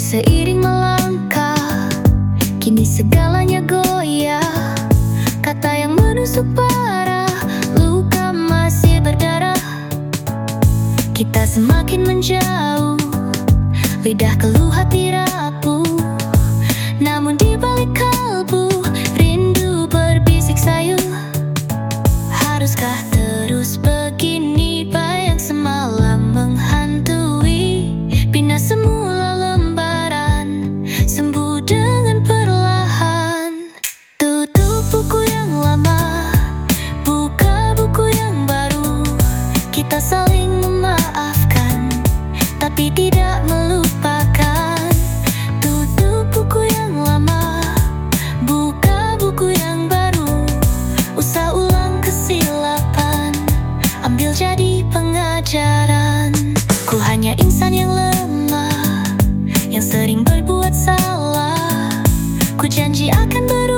seiring melangkah. Kini segalanya goyah. Kata yang menusuk parah Luka masih berdarah. Kita semakin menjauh Lidah keluh hati Kita saling memaafkan Tapi tidak melupakan. Tutup buku yang lama Buka buku yang baru Usah ulang kesilapan Ambil jadi pengajaran. Ku hanya insan yang lemah Yang sering berbuat salah. Ku janji akan berubah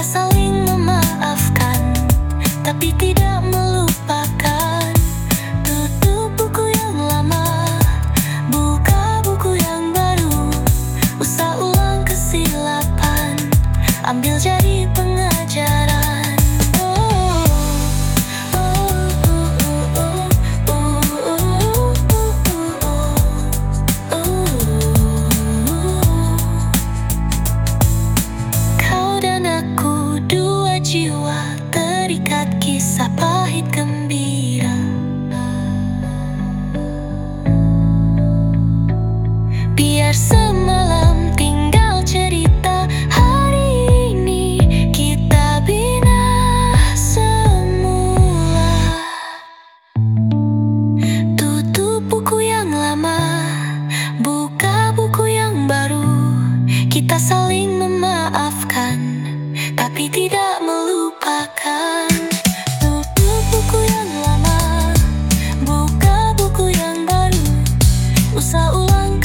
Saling memaafkan Tapi tidak melupakan. Tutup buku yang lama Buka buku yang baru Usah ulang kesilapan. Ambil jadi pengajaran ça part.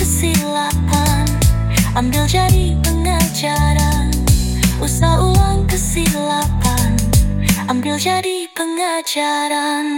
Kesilapan Ambil jadi pengajaran. Usah ulang kesilapan Ambil jadi pengajaran